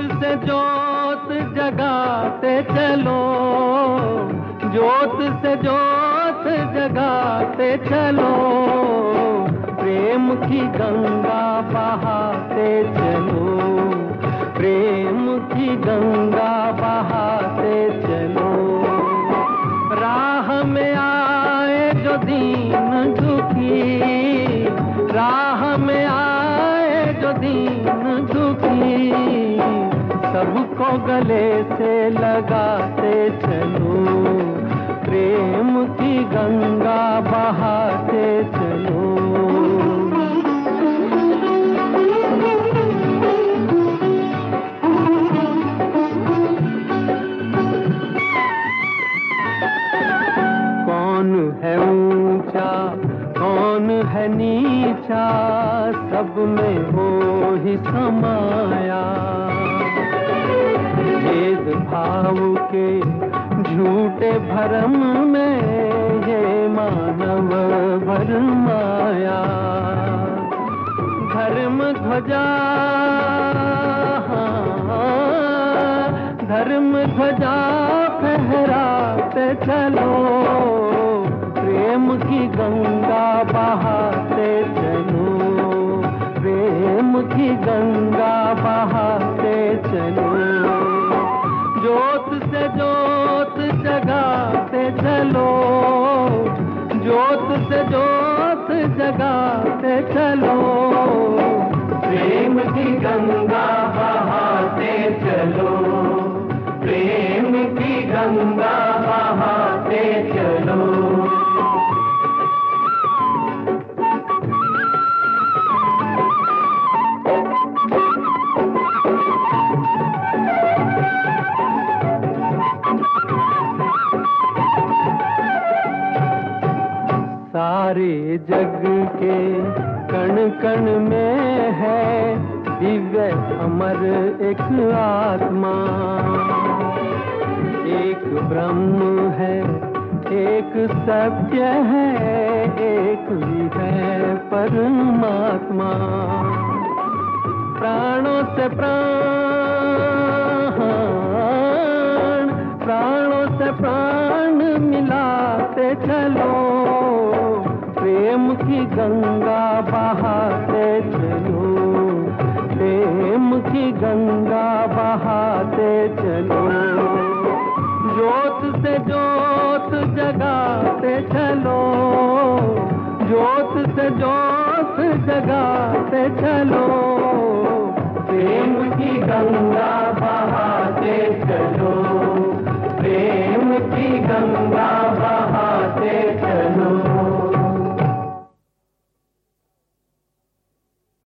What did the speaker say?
से जोत जगाते चलो। जोत से जोत जगाते चलो। प्रेम की गंगा बहाते चलो। प्रेम की गंगा बहाते चलो। राह में आए जो दीन दुखी। राह में आए जो दीन गले से लगाते चलो। प्रेम की गंगा बहाते चलो। कौन है ऊँचा, कौन है नीचा, सब में हो ही समाया। के झूठे भरम में ये मानव भरमाया धर्म ध्वजा धर्म ध्वजा फहराते चलो। प्रेम की गंगा बहाते चलो। प्रेम की गंगा से जोत जगाते चलो। जोत से जोत जगाते चलो। प्रेम की गंगा सारे जग के कण कण में है, दिव्य अमर एक आत्मा। एक ब्रह्म है, एक सत्य है, एक ही है परमात्मा। प्राणों से प्राण, प्राणों से प्राण मिलाते चलो। की गंगा बहाते चलो। प्रेम की गंगा बहाते चलो। जोत से जोत जगाते चलो। जोत से जोत जगाते चलो। प्रेम की गंगा बहाते चलो।